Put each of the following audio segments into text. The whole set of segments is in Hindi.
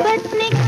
पत्नी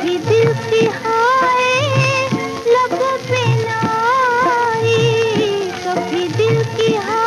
दिल की हाय लब पे कभी दिल की हाँ